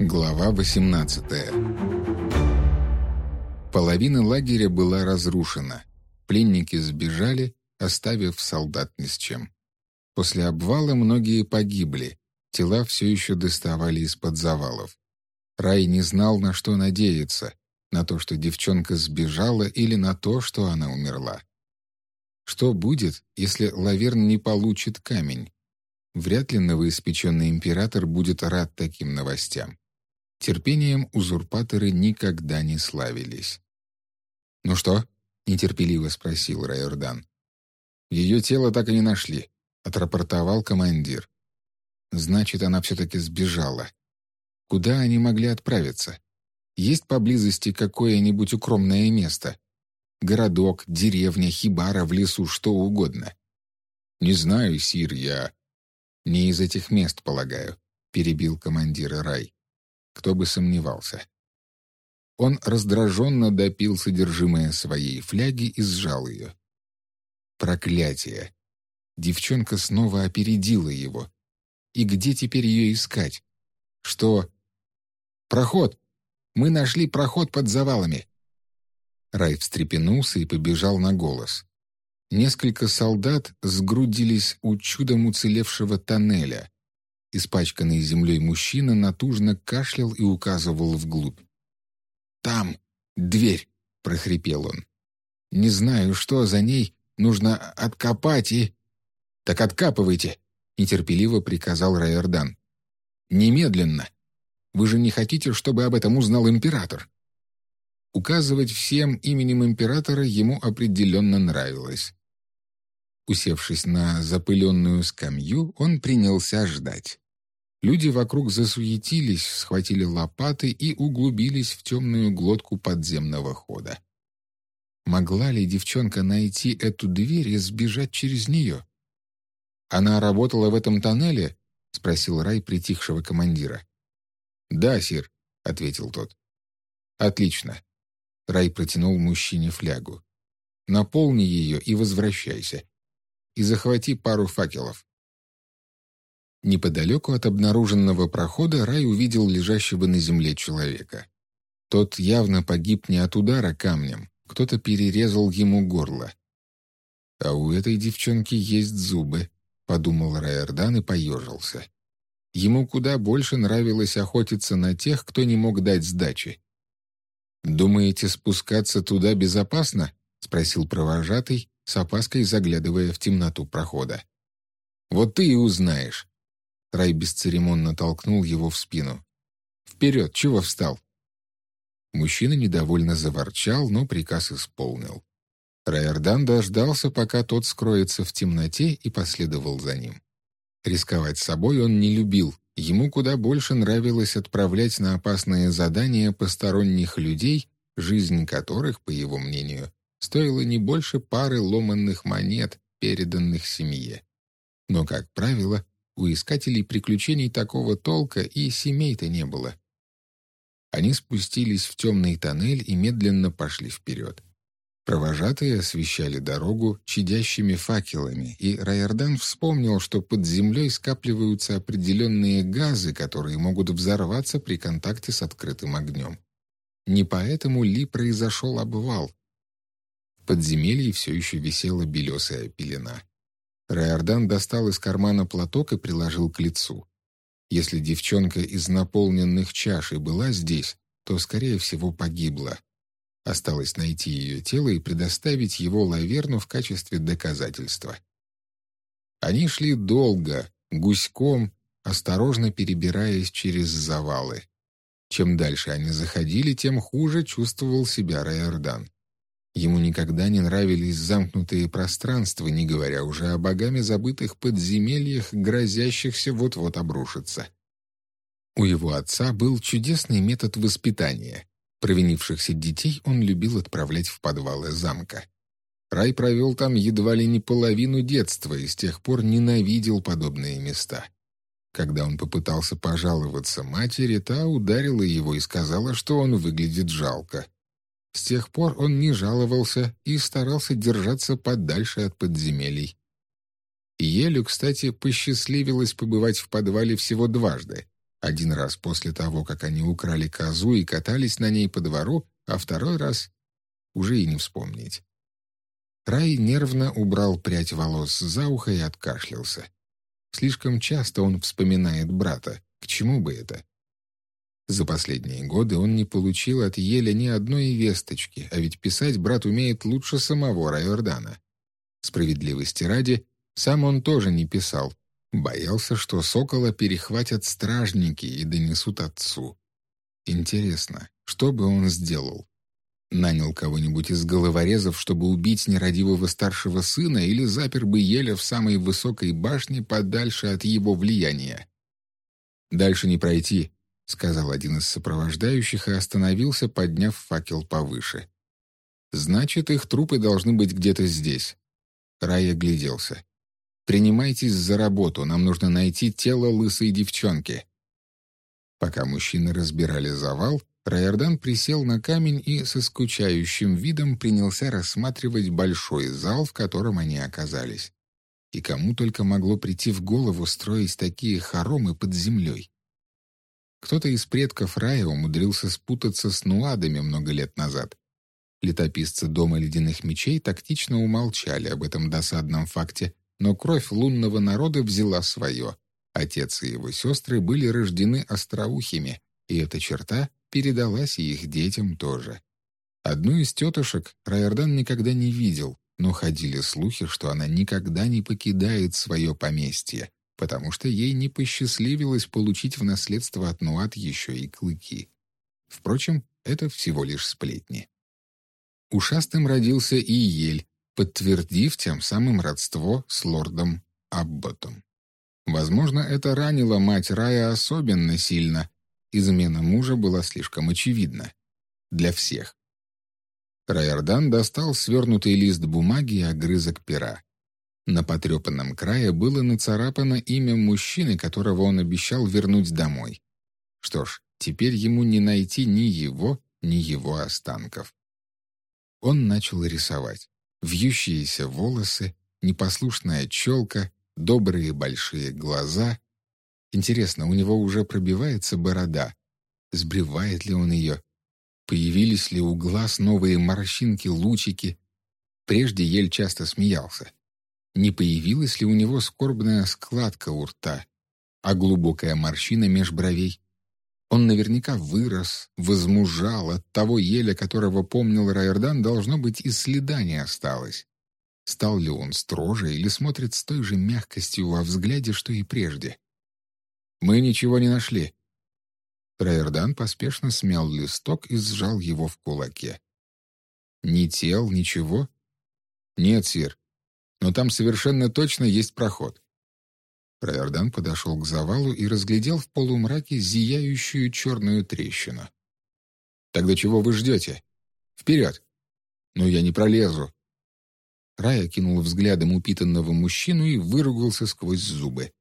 Глава 18 Половина лагеря была разрушена. Пленники сбежали, оставив солдат ни с чем. После обвала многие погибли, тела все еще доставали из-под завалов. Рай не знал, на что надеяться, на то, что девчонка сбежала, или на то, что она умерла. Что будет, если Лаверн не получит камень? Вряд ли новоиспеченный император будет рад таким новостям. Терпением узурпаторы никогда не славились. «Ну что?» — нетерпеливо спросил Райордан. «Ее тело так и не нашли», — отрапортовал командир. «Значит, она все-таки сбежала. Куда они могли отправиться? Есть поблизости какое-нибудь укромное место? Городок, деревня, хибара в лесу, что угодно?» «Не знаю, Сир, я...» «Не из этих мест, полагаю», — перебил командир Рай. Кто бы сомневался. Он раздраженно допил содержимое своей фляги и сжал ее. Проклятие! Девчонка снова опередила его. И где теперь ее искать? Что? Проход! Мы нашли проход под завалами. Рай встрепенулся и побежал на голос. Несколько солдат сгрудились у чудом уцелевшего тоннеля. Испачканный землей мужчина натужно кашлял и указывал вглубь. «Там дверь!» — прохрипел он. «Не знаю, что за ней. Нужно откопать и...» «Так откапывайте!» — нетерпеливо приказал Райердан. «Немедленно! Вы же не хотите, чтобы об этом узнал император?» Указывать всем именем императора ему определенно нравилось. Усевшись на запыленную скамью, он принялся ждать. Люди вокруг засуетились, схватили лопаты и углубились в темную глотку подземного хода. Могла ли девчонка найти эту дверь и сбежать через нее? «Она работала в этом тоннеле?» — спросил Рай притихшего командира. «Да, сир», — ответил тот. «Отлично». Рай протянул мужчине флягу. «Наполни ее и возвращайся и захвати пару факелов». Неподалеку от обнаруженного прохода Рай увидел лежащего на земле человека. Тот явно погиб не от удара камнем, кто-то перерезал ему горло. «А у этой девчонки есть зубы», — подумал Райордан и поежился. Ему куда больше нравилось охотиться на тех, кто не мог дать сдачи. «Думаете, спускаться туда безопасно?» — спросил провожатый, с опаской заглядывая в темноту прохода. «Вот ты и узнаешь». Рай бесцеремонно толкнул его в спину. «Вперед, чего встал?» Мужчина недовольно заворчал, но приказ исполнил. Райордан дождался, пока тот скроется в темноте, и последовал за ним. Рисковать собой он не любил, ему куда больше нравилось отправлять на опасные задания посторонних людей, жизнь которых, по его мнению, стоило не больше пары ломанных монет, переданных семье. Но, как правило, у искателей приключений такого толка и семей-то не было. Они спустились в темный тоннель и медленно пошли вперед. Провожатые освещали дорогу чадящими факелами, и Райордан вспомнил, что под землей скапливаются определенные газы, которые могут взорваться при контакте с открытым огнем. Не поэтому ли произошел обвал? Подземелье все еще висела белесая пелена. Райордан достал из кармана платок и приложил к лицу. Если девчонка из наполненных чаш и была здесь, то, скорее всего, погибла. Осталось найти ее тело и предоставить его Лаверну в качестве доказательства. Они шли долго, гуськом, осторожно перебираясь через завалы. Чем дальше они заходили, тем хуже чувствовал себя Райордан. Ему никогда не нравились замкнутые пространства, не говоря уже о богами забытых подземельях, грозящихся вот-вот обрушиться. У его отца был чудесный метод воспитания. Провинившихся детей он любил отправлять в подвалы замка. Рай провел там едва ли не половину детства и с тех пор ненавидел подобные места. Когда он попытался пожаловаться матери, та ударила его и сказала, что он выглядит жалко. С тех пор он не жаловался и старался держаться подальше от подземелий. Елю, кстати, посчастливилось побывать в подвале всего дважды. Один раз после того, как они украли козу и катались на ней по двору, а второй раз уже и не вспомнить. Рай нервно убрал прядь волос за ухо и откашлялся. Слишком часто он вспоминает брата. К чему бы это? За последние годы он не получил от Еля ни одной весточки, а ведь писать брат умеет лучше самого Райордана. Справедливости ради, сам он тоже не писал. Боялся, что сокола перехватят стражники и донесут отцу. Интересно, что бы он сделал? Нанял кого-нибудь из головорезов, чтобы убить нерадивого старшего сына, или запер бы Еля в самой высокой башне подальше от его влияния? «Дальше не пройти», — сказал один из сопровождающих и остановился, подняв факел повыше. «Значит, их трупы должны быть где-то здесь». Рай огляделся. «Принимайтесь за работу, нам нужно найти тело лысой девчонки». Пока мужчины разбирали завал, Райордан присел на камень и со скучающим видом принялся рассматривать большой зал, в котором они оказались. И кому только могло прийти в голову строить такие хоромы под землей. Кто-то из предков рая умудрился спутаться с нуадами много лет назад. Летописцы Дома Ледяных Мечей тактично умолчали об этом досадном факте, но кровь лунного народа взяла свое. Отец и его сестры были рождены остроухими, и эта черта передалась и их детям тоже. Одну из тетушек Райордан никогда не видел, но ходили слухи, что она никогда не покидает свое поместье, потому что ей не посчастливилось получить в наследство от Нуат еще и клыки. Впрочем, это всего лишь сплетни. Ушастым родился и Ель, подтвердив тем самым родство с лордом Абботом. Возможно, это ранило мать Рая особенно сильно, Измена мужа была слишком очевидна. Для всех. Райордан достал свернутый лист бумаги и огрызок пера. На потрепанном крае было нацарапано имя мужчины, которого он обещал вернуть домой. Что ж, теперь ему не найти ни его, ни его останков. Он начал рисовать. Вьющиеся волосы, непослушная челка, добрые большие глаза, Интересно, у него уже пробивается борода? Сбривает ли он ее? Появились ли у глаз новые морщинки-лучики? Прежде Ель часто смеялся. Не появилась ли у него скорбная складка у рта, а глубокая морщина меж бровей? Он наверняка вырос, возмужал, от того еля, которого помнил Райердан, должно быть, и следа не осталось. Стал ли он строже или смотрит с той же мягкостью во взгляде, что и прежде? Мы ничего не нашли». Райердан поспешно смял листок и сжал его в кулаке. «Ни тел, ничего?» «Нет, сир. Но там совершенно точно есть проход». Райердан подошел к завалу и разглядел в полумраке зияющую черную трещину. «Тогда чего вы ждете? Вперед!» «Ну, я не пролезу!» Рая кинул взглядом упитанного мужчину и выругался сквозь зубы.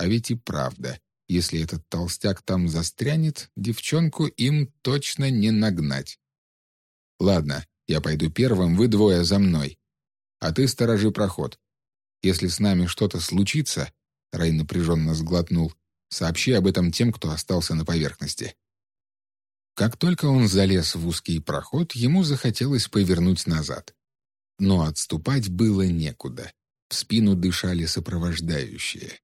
А ведь и правда. Если этот толстяк там застрянет, девчонку им точно не нагнать. Ладно, я пойду первым, вы двое за мной. А ты сторожи проход. Если с нами что-то случится, Рай напряженно сглотнул, сообщи об этом тем, кто остался на поверхности. Как только он залез в узкий проход, ему захотелось повернуть назад. Но отступать было некуда. В спину дышали сопровождающие.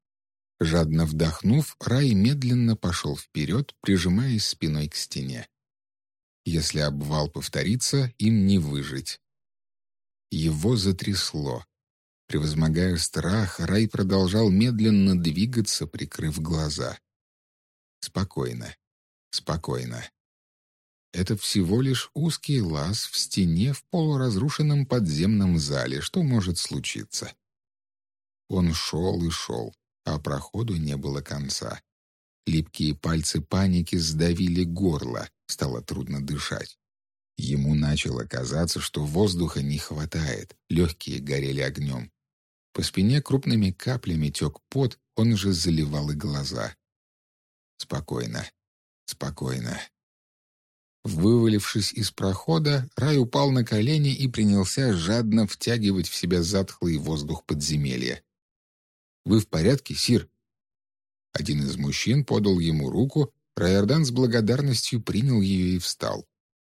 Жадно вдохнув, Рай медленно пошел вперед, прижимаясь спиной к стене. Если обвал повторится, им не выжить. Его затрясло. Превозмогая страх, Рай продолжал медленно двигаться, прикрыв глаза. Спокойно, спокойно. Это всего лишь узкий лаз в стене в полуразрушенном подземном зале. Что может случиться? Он шел и шел а проходу не было конца. Липкие пальцы паники сдавили горло, стало трудно дышать. Ему начало казаться, что воздуха не хватает, легкие горели огнем. По спине крупными каплями тек пот, он же заливал и глаза. Спокойно, спокойно. Вывалившись из прохода, Рай упал на колени и принялся жадно втягивать в себя затхлый воздух подземелья. Вы в порядке, Сир?» Один из мужчин подал ему руку, Райордан с благодарностью принял ее и встал.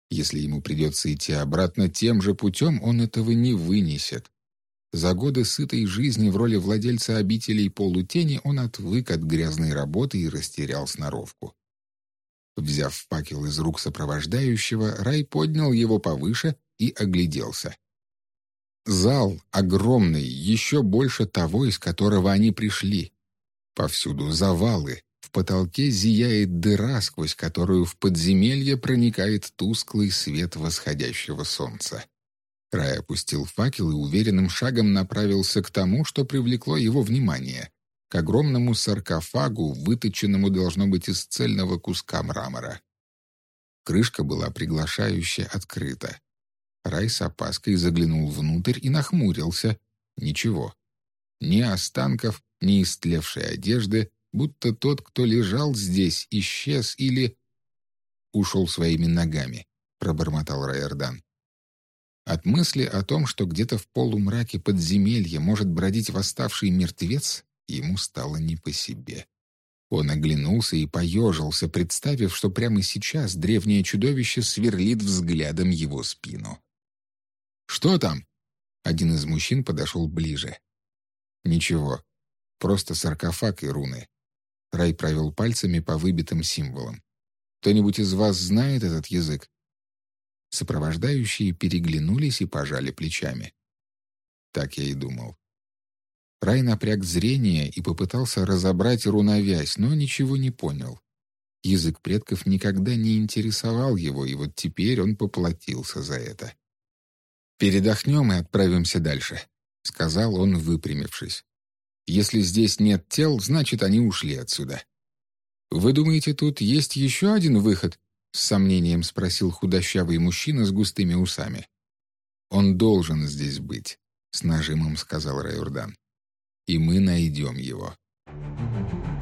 Если ему придется идти обратно тем же путем, он этого не вынесет. За годы сытой жизни в роли владельца обителей полутени он отвык от грязной работы и растерял сноровку. Взяв факел из рук сопровождающего, Рай поднял его повыше и огляделся. Зал огромный, еще больше того, из которого они пришли. Повсюду завалы, в потолке зияет дыра, сквозь которую в подземелье проникает тусклый свет восходящего солнца. Рай опустил факел и уверенным шагом направился к тому, что привлекло его внимание — к огромному саркофагу, выточенному должно быть из цельного куска мрамора. Крышка была приглашающе открыта. Рай с опаской заглянул внутрь и нахмурился. Ничего. Ни останков, ни истлевшей одежды, будто тот, кто лежал здесь, исчез или... «Ушел своими ногами», — пробормотал Райердан. От мысли о том, что где-то в полумраке подземелья может бродить восставший мертвец, ему стало не по себе. Он оглянулся и поежился, представив, что прямо сейчас древнее чудовище сверлит взглядом его спину. «Что там?» Один из мужчин подошел ближе. «Ничего. Просто саркофаг и руны». Рай провел пальцами по выбитым символам. «Кто-нибудь из вас знает этот язык?» Сопровождающие переглянулись и пожали плечами. Так я и думал. Рай напряг зрение и попытался разобрать руновязь, но ничего не понял. Язык предков никогда не интересовал его, и вот теперь он поплатился за это. «Передохнем и отправимся дальше», — сказал он, выпрямившись. «Если здесь нет тел, значит, они ушли отсюда». «Вы думаете, тут есть еще один выход?» — с сомнением спросил худощавый мужчина с густыми усами. «Он должен здесь быть», — с нажимом сказал Райордан. «И мы найдем его». Thank you.